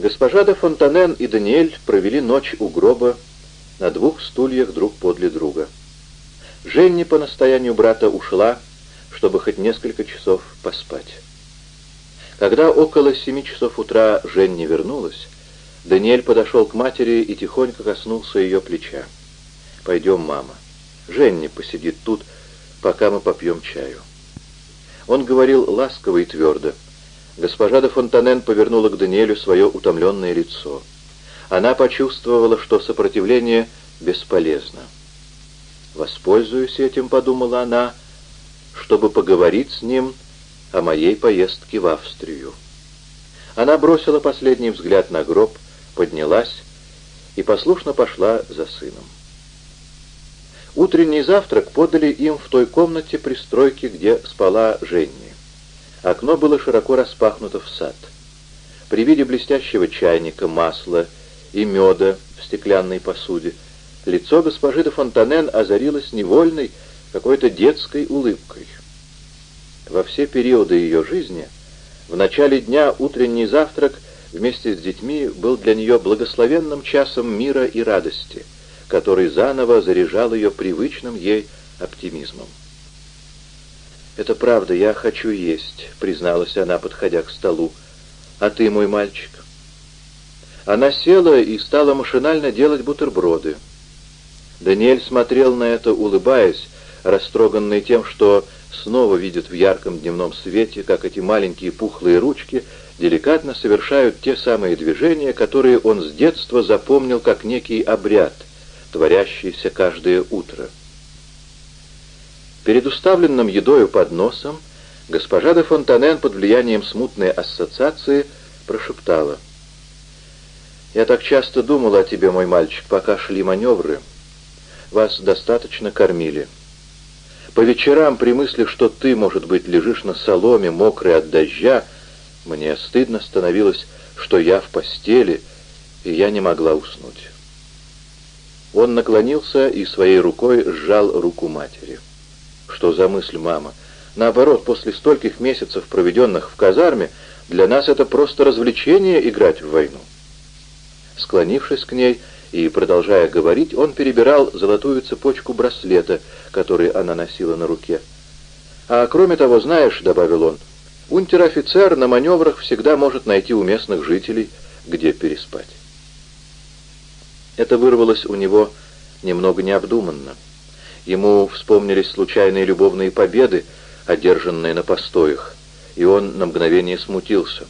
Госпожа де Фонтанен и Даниэль провели ночь у гроба на двух стульях друг подле друга. Женни по настоянию брата ушла, чтобы хоть несколько часов поспать. Когда около семи часов утра Женни вернулась, Даниэль подошел к матери и тихонько коснулся ее плеча. «Пойдем, мама. Женни посидит тут, пока мы попьем чаю». Он говорил ласково и твердо, Госпожа де Фонтанен повернула к Даниэлю свое утомленное лицо. Она почувствовала, что сопротивление бесполезно. «Воспользуюсь этим», — подумала она, — «чтобы поговорить с ним о моей поездке в Австрию». Она бросила последний взгляд на гроб, поднялась и послушно пошла за сыном. Утренний завтрак подали им в той комнате пристройки, где спала Женни. Окно было широко распахнуто в сад. При виде блестящего чайника, масла и меда в стеклянной посуде лицо госпожи де Фонтанен озарилось невольной, какой-то детской улыбкой. Во все периоды ее жизни, в начале дня утренний завтрак вместе с детьми был для нее благословенным часом мира и радости, который заново заряжал ее привычным ей оптимизмом. «Это правда, я хочу есть», — призналась она, подходя к столу. «А ты, мой мальчик?» Она села и стала машинально делать бутерброды. Даниэль смотрел на это, улыбаясь, растроганный тем, что снова видит в ярком дневном свете, как эти маленькие пухлые ручки деликатно совершают те самые движения, которые он с детства запомнил как некий обряд, творящийся каждое утро. Перед уставленным едою подносом госпожа де Фонтанен под влиянием смутной ассоциации прошептала. «Я так часто думала о тебе, мой мальчик, пока шли маневры. Вас достаточно кормили. По вечерам при мысли, что ты, может быть, лежишь на соломе, мокрый от дождя, мне стыдно становилось, что я в постели, и я не могла уснуть». Он наклонился и своей рукой сжал руку матери. Что за мысль, мама? Наоборот, после стольких месяцев, проведенных в казарме, для нас это просто развлечение играть в войну. Склонившись к ней и продолжая говорить, он перебирал золотую цепочку браслета, который она носила на руке. «А кроме того, знаешь, — добавил он, — унтер-офицер на маневрах всегда может найти у местных жителей, где переспать». Это вырвалось у него немного необдуманно. Ему вспомнились случайные любовные победы, одержанные на постоях, и он на мгновение смутился.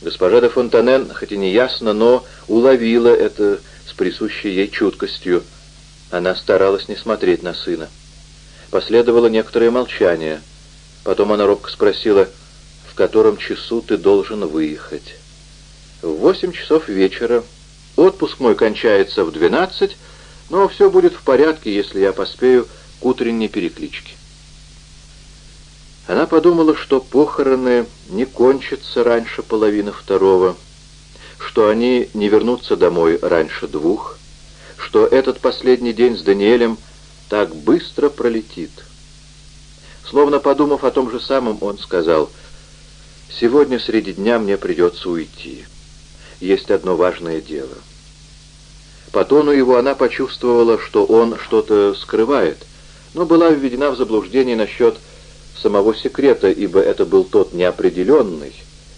Госпожа де Фонтанен, хоть и не ясно, но уловила это с присущей ей чуткостью. Она старалась не смотреть на сына. Последовало некоторое молчание. Потом она робко спросила, «В котором часу ты должен выехать?» «В восемь часов вечера. Отпуск мой кончается в двенадцать, но все будет в порядке, если я поспею к утренней перекличке. Она подумала, что похороны не кончатся раньше половины второго, что они не вернутся домой раньше двух, что этот последний день с Даниэлем так быстро пролетит. Словно подумав о том же самом, он сказал, «Сегодня среди дня мне придется уйти. Есть одно важное дело». По тону его она почувствовала, что он что-то скрывает, но была введена в заблуждение насчет самого секрета, ибо это был тот неопределенный,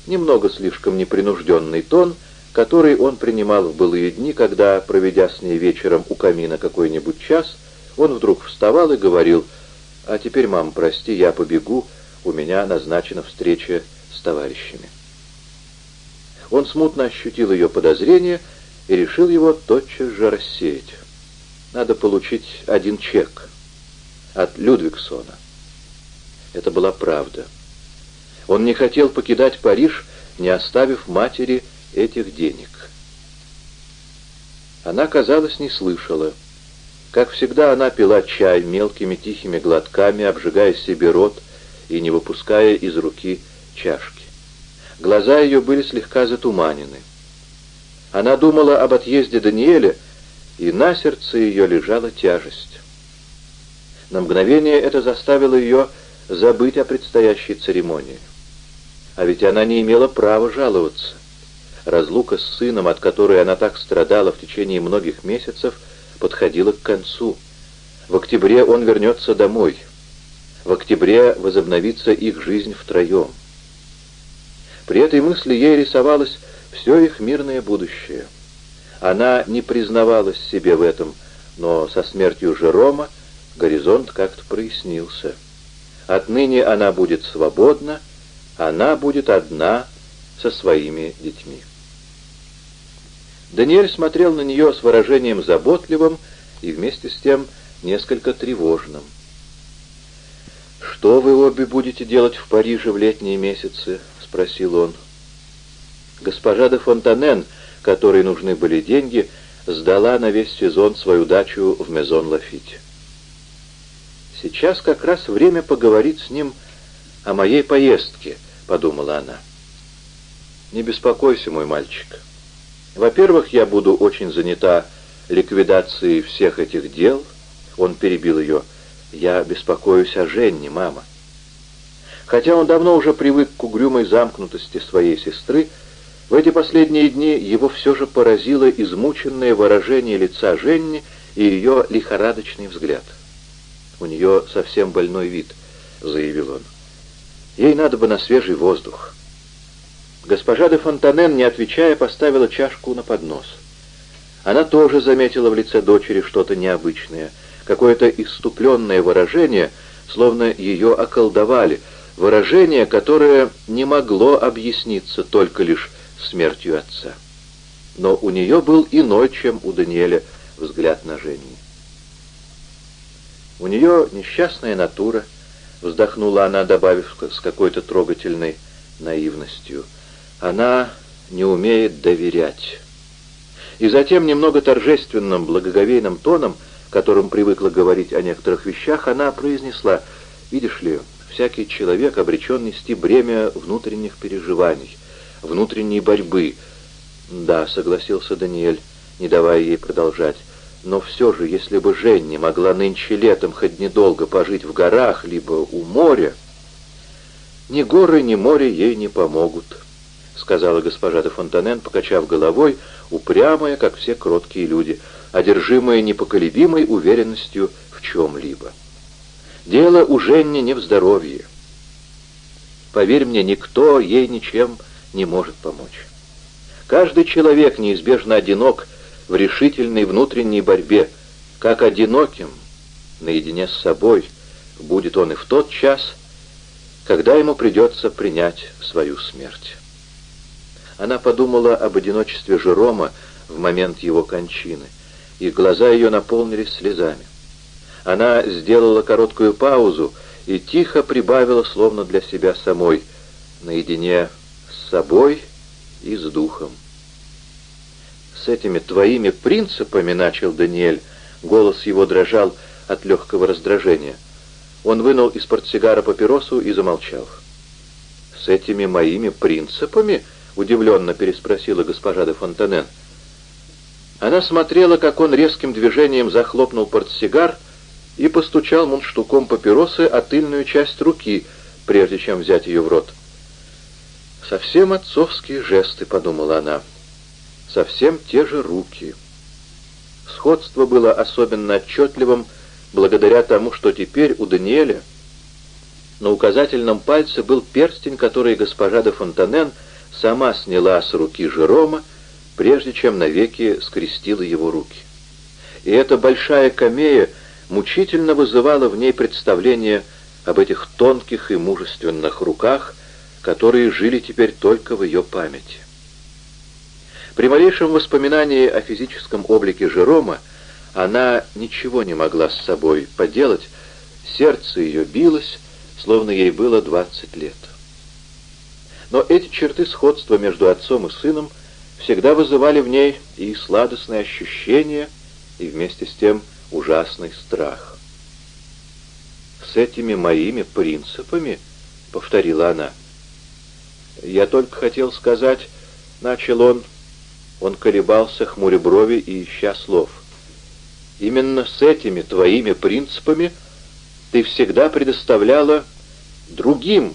немного слишком непринужденный тон, который он принимал в былые дни, когда, проведя с ней вечером у камина какой-нибудь час, он вдруг вставал и говорил, «А теперь, мам, прости, я побегу, у меня назначена встреча с товарищами». Он смутно ощутил ее подозрение и решил его тотчас же рассеять. Надо получить один чек от Людвигсона. Это была правда. Он не хотел покидать Париж, не оставив матери этих денег. Она, казалось, не слышала. Как всегда, она пила чай мелкими тихими глотками, обжигая себе рот и не выпуская из руки чашки. Глаза ее были слегка затуманены. Она думала об отъезде Даниэля, и на сердце ее лежала тяжесть. На мгновение это заставило ее забыть о предстоящей церемонии. А ведь она не имела права жаловаться. разлука с сыном, от которой она так страдала в течение многих месяцев, подходила к концу. В октябре он вернется домой. В октябре возобновится их жизнь втроем. При этой мысли ей рисовалось все их мирное будущее. Она не признавалась себе в этом, но со смертью Жерома горизонт как-то прояснился. Отныне она будет свободна, она будет одна со своими детьми. Даниэль смотрел на нее с выражением заботливым и вместе с тем несколько тревожным. «Что вы обе будете делать в Париже в летние месяцы?» — спросил он. Госпожа де Фонтанен, которой нужны были деньги, сдала на весь сезон свою дачу в Мезон-Лафите. «Сейчас как раз время поговорить с ним о моей поездке», — подумала она. «Не беспокойся, мой мальчик. Во-первых, я буду очень занята ликвидацией всех этих дел». Он перебил ее. «Я беспокоюсь о Женне, мама». Хотя он давно уже привык к угрюмой замкнутости своей сестры, в эти последние дни его все же поразило измученное выражение лица Женни и ее лихорадочный взгляд. «У нее совсем больной вид», — заявил он. «Ей надо бы на свежий воздух». Госпожа де Фонтанен, не отвечая, поставила чашку на поднос. Она тоже заметила в лице дочери что-то необычное, какое-то иступленное выражение, словно ее околдовали, выражение, которое не могло объясниться только лишь смертью отца. Но у нее был иной, чем у Даниэля, взгляд на Женю. У нее несчастная натура, вздохнула она, добавив с какой-то трогательной наивностью. Она не умеет доверять. И затем, немного торжественным, благоговейным тоном, которым привыкла говорить о некоторых вещах, она произнесла, «Видишь ли, всякий человек обречен нести бремя внутренних переживаний внутренней борьбы. «Да», — согласился Даниэль, не давая ей продолжать. «Но все же, если бы Женни могла нынче летом хоть недолго пожить в горах, либо у моря...» «Ни горы, ни море ей не помогут», — сказала госпожа де Фонтанен, покачав головой, упрямая, как все кроткие люди, одержимая непоколебимой уверенностью в чем-либо. «Дело у Женни не в здоровье. Поверь мне, никто ей ничем не может помочь. Каждый человек неизбежно одинок в решительной внутренней борьбе, как одиноким, наедине с собой, будет он и в тот час, когда ему придется принять свою смерть. Она подумала об одиночестве Жерома в момент его кончины, и глаза ее наполнились слезами. Она сделала короткую паузу и тихо прибавила, словно для себя самой, наедине собой и с духом. «С этими твоими принципами», — начал Даниэль, голос его дрожал от легкого раздражения. Он вынул из портсигара папиросу и замолчал. «С этими моими принципами?» — удивленно переспросила госпожа де Фонтанен. Она смотрела, как он резким движением захлопнул портсигар и постучал мундштуком папиросы о тыльную часть руки, прежде чем взять ее в рот. «Совсем отцовские жесты», — подумала она. «Совсем те же руки». Сходство было особенно отчетливым благодаря тому, что теперь у Даниэля на указательном пальце был перстень, который госпожа де Фонтанен сама сняла с руки Жерома, прежде чем навеки скрестила его руки. И эта большая камея мучительно вызывала в ней представление об этих тонких и мужественных руках, которые жили теперь только в ее памяти. При малейшем воспоминании о физическом облике Жерома она ничего не могла с собой поделать, сердце ее билось, словно ей было 20 лет. Но эти черты сходства между отцом и сыном всегда вызывали в ней и сладостное ощущение, и вместе с тем ужасный страх. «С этими моими принципами», — повторила она, — «Я только хотел сказать...» — начал он. Он колебался, хмуря брови и ища слов. «Именно с этими твоими принципами ты всегда предоставляла другим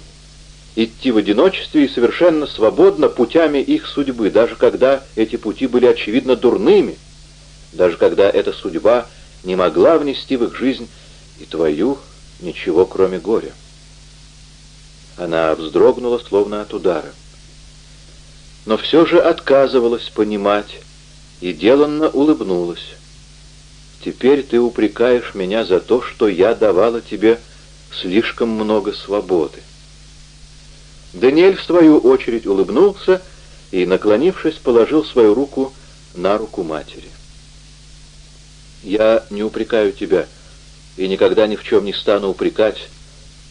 идти в одиночестве и совершенно свободно путями их судьбы, даже когда эти пути были очевидно дурными, даже когда эта судьба не могла внести в их жизнь и твою ничего, кроме горя. Она вздрогнула, словно от удара. Но все же отказывалась понимать и деланно улыбнулась. «Теперь ты упрекаешь меня за то, что я давала тебе слишком много свободы». Даниэль, в свою очередь, улыбнулся и, наклонившись, положил свою руку на руку матери. «Я не упрекаю тебя и никогда ни в чем не стану упрекать.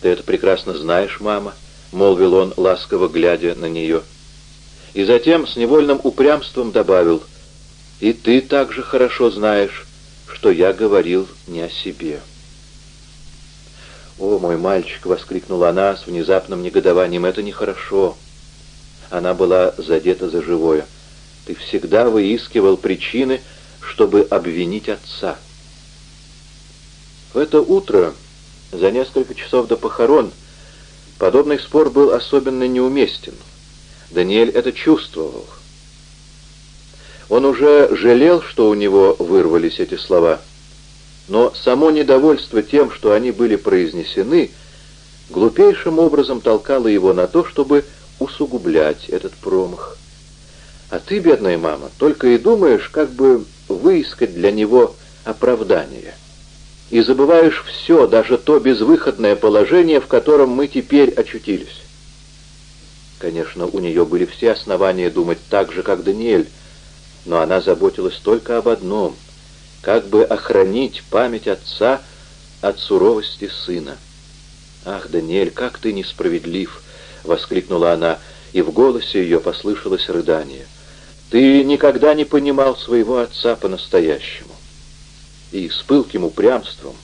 Ты это прекрасно знаешь, мама», — молвил он, ласково глядя на нее. И затем с невольным упрямством добавил, «И ты также хорошо знаешь, что я говорил не о себе». «О, мой мальчик!» — воскликнула она с внезапным негодованием. «Это нехорошо». Она была задета за живое. «Ты всегда выискивал причины, чтобы обвинить отца». В это утро, за несколько часов до похорон, подобный спор был особенно неуместен. Даниэль это чувствовал. Он уже жалел, что у него вырвались эти слова — но само недовольство тем, что они были произнесены, глупейшим образом толкало его на то, чтобы усугублять этот промах. А ты, бедная мама, только и думаешь, как бы выискать для него оправдание. И забываешь все, даже то безвыходное положение, в котором мы теперь очутились. Конечно, у нее были все основания думать так же, как Даниэль, но она заботилась только об одном — как бы охранить память отца от суровости сына. «Ах, Даниэль, как ты несправедлив!» — воскликнула она, и в голосе ее послышалось рыдание. «Ты никогда не понимал своего отца по-настоящему». И с пылким упрямством,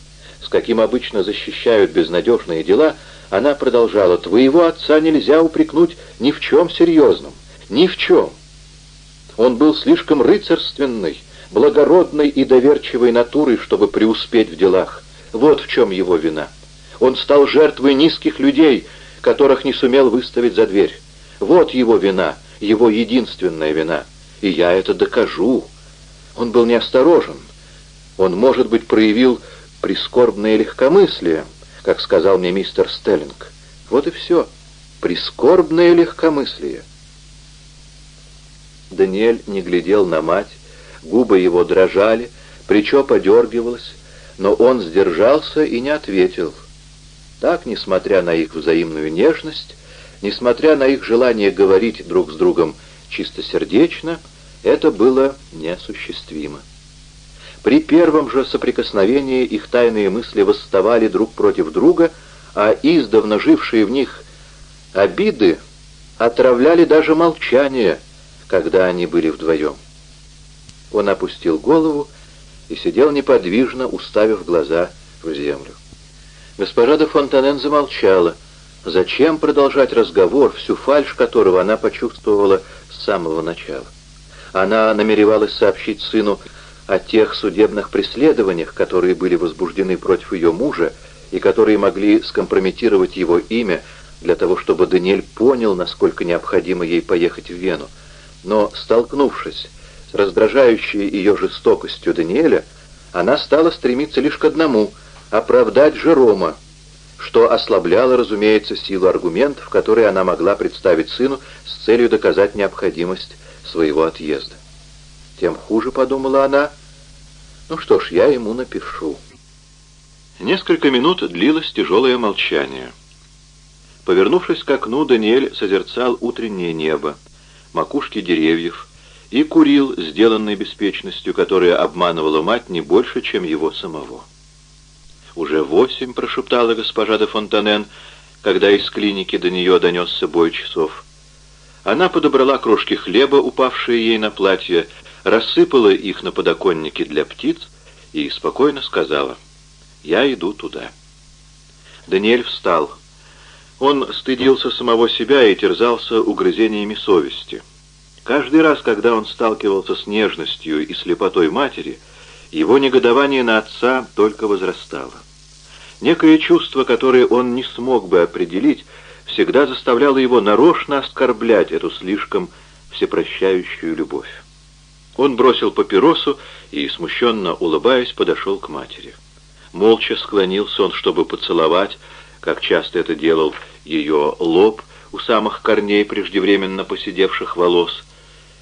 с каким обычно защищают безнадежные дела, она продолжала, «Твоего отца нельзя упрекнуть ни в чем серьезном, ни в чем. Он был слишком рыцарственный, благородной и доверчивой натурой, чтобы преуспеть в делах. Вот в чем его вина. Он стал жертвой низких людей, которых не сумел выставить за дверь. Вот его вина, его единственная вина. И я это докажу. Он был неосторожен. Он, может быть, проявил прискорбное легкомыслие, как сказал мне мистер Стеллинг. Вот и все. Прискорбное легкомыслие. Даниэль не глядел на мать, губы его дрожали, плечо подергивалось, но он сдержался и не ответил. Так, несмотря на их взаимную нежность, несмотря на их желание говорить друг с другом чистосердечно, это было неосуществимо. При первом же соприкосновении их тайные мысли восставали друг против друга, а издавна жившие в них обиды отравляли даже молчание, когда они были вдвоем. Он опустил голову и сидел неподвижно, уставив глаза в землю. Госпожа де Фонтанен замолчала. Зачем продолжать разговор, всю фальшь которого она почувствовала с самого начала? Она намеревалась сообщить сыну о тех судебных преследованиях, которые были возбуждены против ее мужа и которые могли скомпрометировать его имя для того, чтобы Даниэль понял, насколько необходимо ей поехать в Вену. Но, столкнувшись раздражающей ее жестокостью Даниэля, она стала стремиться лишь к одному — оправдать Жерома, что ослабляло, разумеется, силу аргументов, которые она могла представить сыну с целью доказать необходимость своего отъезда. Тем хуже, подумала она, ну что ж, я ему напишу. Несколько минут длилось тяжелое молчание. Повернувшись к окну, Даниэль созерцал утреннее небо, макушки деревьев, и курил, сделанной беспечностью, которая обманывала мать не больше, чем его самого. «Уже восемь», — прошептала госпожа де Фонтанен, когда из клиники до нее донесся бой часов. Она подобрала крошки хлеба, упавшие ей на платье, рассыпала их на подоконнике для птиц и спокойно сказала, «Я иду туда». Даниэль встал. Он стыдился самого себя и терзался угрызениями совести. Каждый раз, когда он сталкивался с нежностью и слепотой матери, его негодование на отца только возрастало. Некое чувство, которое он не смог бы определить, всегда заставляла его нарочно оскорблять эту слишком всепрощающую любовь. Он бросил папиросу и, смущенно улыбаясь, подошел к матери. Молча склонился он, чтобы поцеловать, как часто это делал ее лоб у самых корней преждевременно поседевших волос.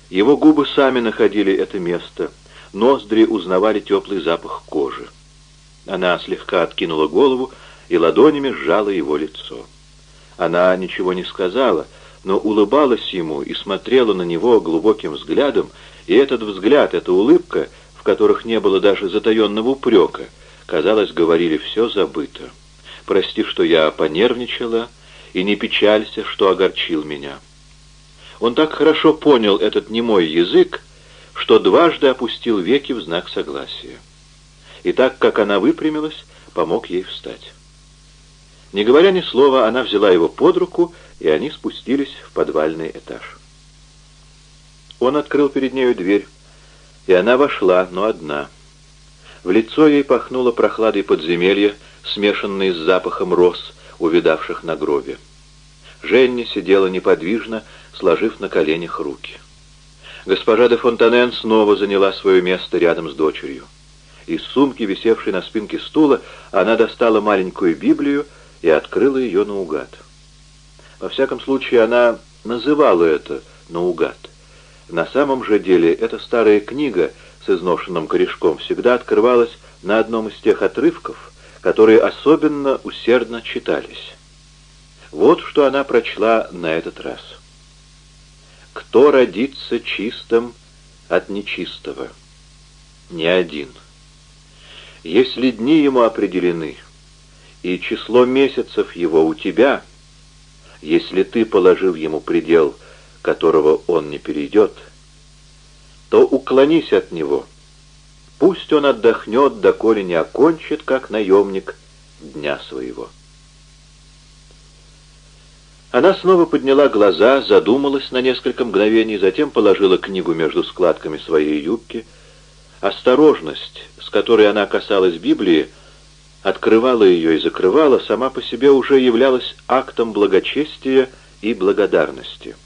Его губы сами находили это место, ноздри узнавали теплый запах кожи. Она слегка откинула голову и ладонями сжала его лицо. Она ничего не сказала, но улыбалась ему и смотрела на него глубоким взглядом, и этот взгляд, эта улыбка, в которых не было даже затаенного упрека, казалось, говорили «все забыто». «Прости, что я понервничала, и не печалься, что огорчил меня». Он так хорошо понял этот немой язык, что дважды опустил веки в знак согласия. И так как она выпрямилась, помог ей встать. Не говоря ни слова, она взяла его под руку, и они спустились в подвальный этаж. Он открыл перед нею дверь, и она вошла, но одна. В лицо ей пахнуло прохладой подземелья, смешанной с запахом роз, увидавших на гробе. Женни сидела неподвижно, сложив на коленях руки. Госпожа де Фонтанен снова заняла свое место рядом с дочерью. Из сумки, висевшей на спинке стула, она достала маленькую Библию и открыла ее наугад. Во всяком случае, она называла это наугад. На самом же деле, эта старая книга с изношенным корешком всегда открывалась на одном из тех отрывков, которые особенно усердно читались. Вот что она прочла на этот раз. «Кто родится чистым от нечистого? Ни один. Если дни ему определены, и число месяцев его у тебя, если ты положил ему предел, которого он не перейдет, то уклонись от него. Пусть он отдохнет, доколе не окончит, как наемник, дня своего. Она снова подняла глаза, задумалась на несколько мгновений, затем положила книгу между складками своей юбки. Осторожность, с которой она касалась Библии, открывала ее и закрывала, сама по себе уже являлась актом благочестия и благодарности.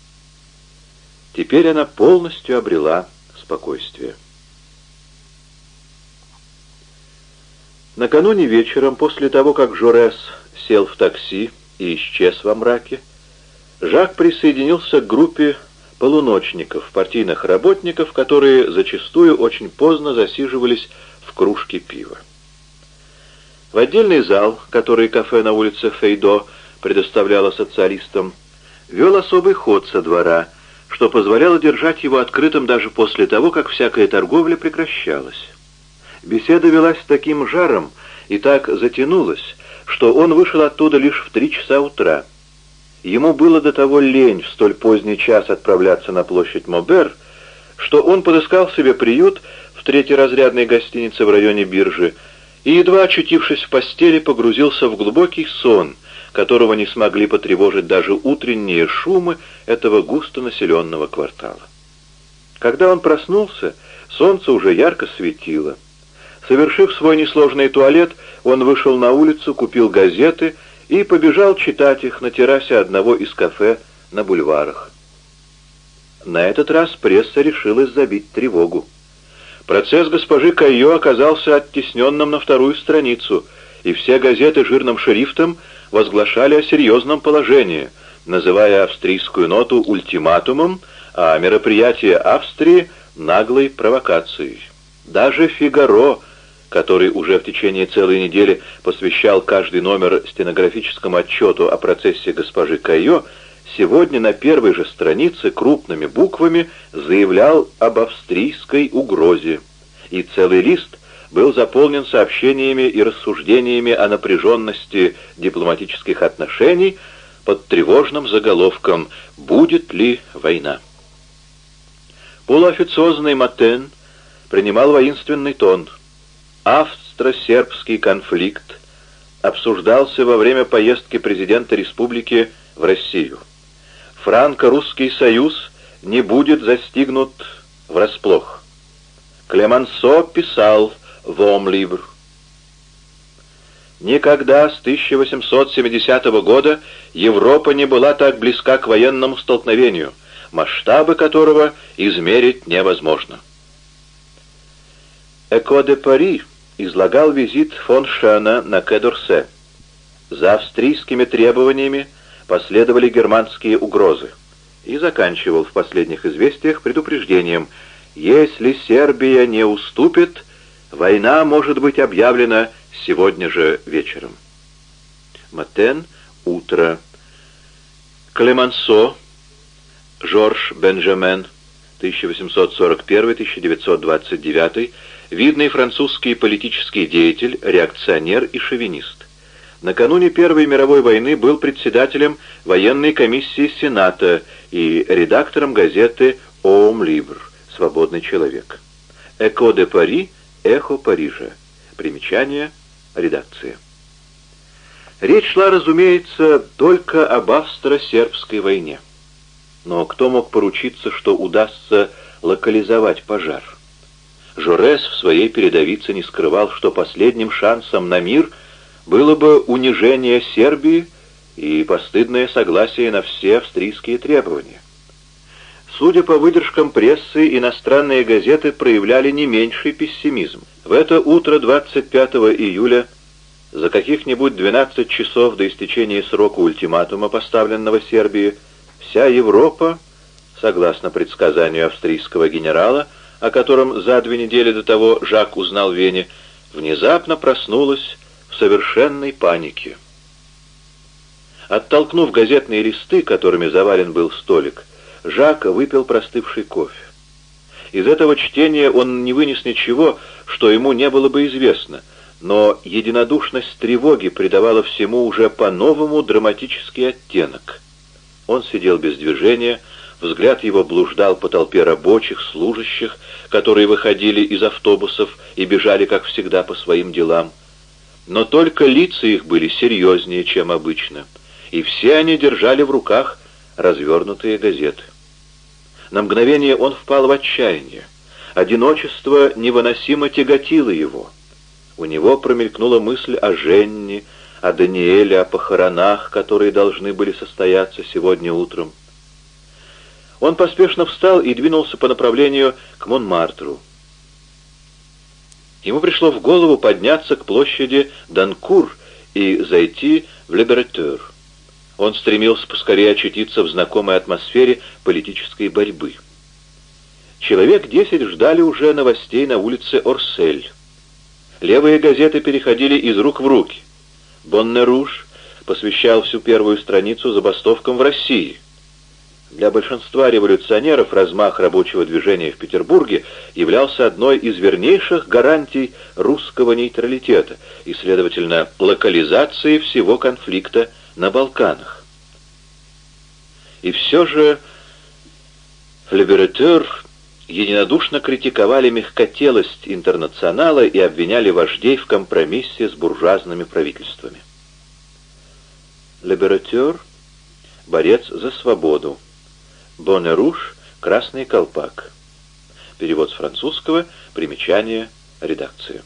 Теперь она полностью обрела спокойствие. Накануне вечером, после того, как Жорес сел в такси и исчез во мраке, Жак присоединился к группе полуночников, партийных работников, которые зачастую очень поздно засиживались в кружке пива. В отдельный зал, который кафе на улице Фейдо предоставляло социалистам, вел особый ход со двора, что позволяло держать его открытым даже после того, как всякая торговля прекращалась. Беседа велась с таким жаром и так затянулась, что он вышел оттуда лишь в три часа утра. Ему было до того лень в столь поздний час отправляться на площадь Мобер, что он подыскал себе приют в третьеразрядной гостинице в районе биржи, и, едва очутившись в постели, погрузился в глубокий сон, которого не смогли потревожить даже утренние шумы этого густонаселенного квартала. Когда он проснулся, солнце уже ярко светило. Совершив свой несложный туалет, он вышел на улицу, купил газеты и побежал читать их на террасе одного из кафе на бульварах. На этот раз пресса решилась забить тревогу. Процесс госпожи Кайо оказался оттесненным на вторую страницу, и все газеты жирным шрифтом возглашали о серьезном положении, называя австрийскую ноту ультиматумом, а мероприятие Австрии наглой провокацией. Даже «Фигаро», который уже в течение целой недели посвящал каждый номер стенографическому отчету о процессе госпожи Кайо, сегодня на первой же странице крупными буквами заявлял об австрийской угрозе, и целый лист был заполнен сообщениями и рассуждениями о напряженности дипломатических отношений под тревожным заголовком «Будет ли война?». Полуофициозный Матен принимал воинственный тон. Австро-сербский конфликт обсуждался во время поездки президента республики в Россию франко-русский союз не будет застигнут врасплох. Клемансо писал в «Омлибр». Никогда с 1870 года Европа не была так близка к военному столкновению, масштабы которого измерить невозможно. «Эко де Пари» излагал визит фон Шена на Кедорсе. За австрийскими требованиями последовали германские угрозы и заканчивал в последних известиях предупреждением «Если Сербия не уступит, война может быть объявлена сегодня же вечером». Матен, утро. Клемансо, Жорж Бенджамен, 1841-1929, видный французский политический деятель, реакционер и шовинист. Накануне Первой мировой войны был председателем военной комиссии Сената и редактором газеты «Оум Либр» «Свободный человек». «Эко де Пари» «Эхо Парижа». Примечание редакции. Речь шла, разумеется, только об австро-сербской войне. Но кто мог поручиться, что удастся локализовать пожар? Жорес в своей передовице не скрывал, что последним шансом на мир было бы унижение Сербии и постыдное согласие на все австрийские требования. Судя по выдержкам прессы, иностранные газеты проявляли не меньший пессимизм. В это утро 25 июля, за каких-нибудь 12 часов до истечения срока ультиматума, поставленного Сербии, вся Европа, согласно предсказанию австрийского генерала, о котором за две недели до того Жак узнал Вене, внезапно проснулась в совершенной панике. Оттолкнув газетные листы, которыми завален был столик, Жак выпил простывший кофе. Из этого чтения он не вынес ничего, что ему не было бы известно, но единодушность тревоги придавала всему уже по-новому драматический оттенок. Он сидел без движения, взгляд его блуждал по толпе рабочих, служащих, которые выходили из автобусов и бежали, как всегда, по своим делам. Но только лица их были серьезнее, чем обычно, и все они держали в руках развернутые газеты. На мгновение он впал в отчаяние. Одиночество невыносимо тяготило его. У него промелькнула мысль о Женне, о Даниэле, о похоронах, которые должны были состояться сегодня утром. Он поспешно встал и двинулся по направлению к Монмартру. Ему пришло в голову подняться к площади Данкур и зайти в Либератер. Он стремился поскорее очутиться в знакомой атмосфере политической борьбы. Человек десять ждали уже новостей на улице Орсель. Левые газеты переходили из рук в руки. Боннеруш посвящал всю первую страницу забастовкам в России. Для большинства революционеров размах рабочего движения в Петербурге являлся одной из вернейших гарантий русского нейтралитета и, следовательно, локализации всего конфликта на Балканах. И все же Либератер единодушно критиковали мягкотелость интернационала и обвиняли вождей в компромиссе с буржуазными правительствами. Либератер — борец за свободу, Боннеруш — «Красный колпак». Перевод с французского, примечание, редакции.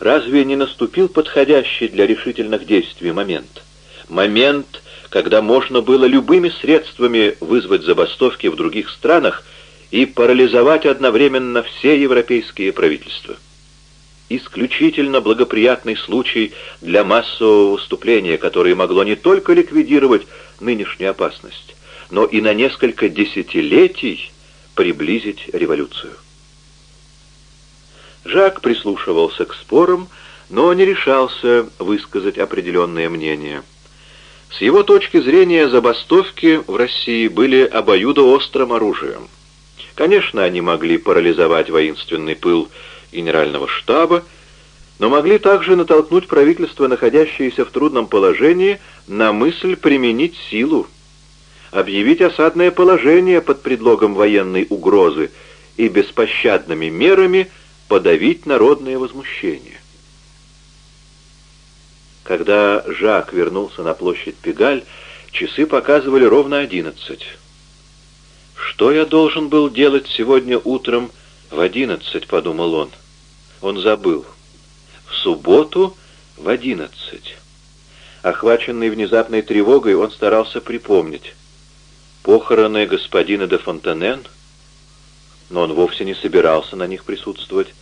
Разве не наступил подходящий для решительных действий момент? Момент, когда можно было любыми средствами вызвать забастовки в других странах и парализовать одновременно все европейские правительства. Исключительно благоприятный случай для массового выступления, которое могло не только ликвидировать нынешнюю опасность, но и на несколько десятилетий приблизить революцию. Жак прислушивался к спорам, но не решался высказать определенное мнение. С его точки зрения забастовки в России были обоюдоострым оружием. Конечно, они могли парализовать воинственный пыл генерального штаба, но могли также натолкнуть правительство, находящееся в трудном положении, на мысль применить силу, объявить осадное положение под предлогом военной угрозы и беспощадными мерами подавить народное возмущение. Когда Жак вернулся на площадь Пегаль, часы показывали ровно одиннадцать. «Что я должен был делать сегодня утром в одиннадцать?» — подумал он. Он забыл. В субботу в одиннадцать. Охваченный внезапной тревогой, он старался припомнить. Похороны господина де Фонтанен, но он вовсе не собирался на них присутствовать.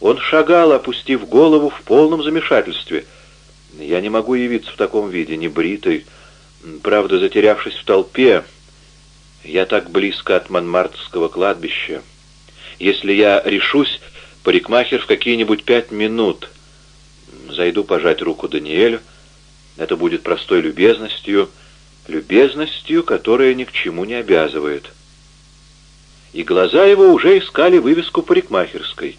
Он шагал, опустив голову в полном замешательстве. Я не могу явиться в таком виде, не бритый, правда, затерявшись в толпе. Я так близко от Монмартского кладбища. Если я решусь, парикмахер в какие-нибудь пять минут. Зайду пожать руку Даниэлю. Это будет простой любезностью, любезностью, которая ни к чему не обязывает. И глаза его уже искали вывеску парикмахерской.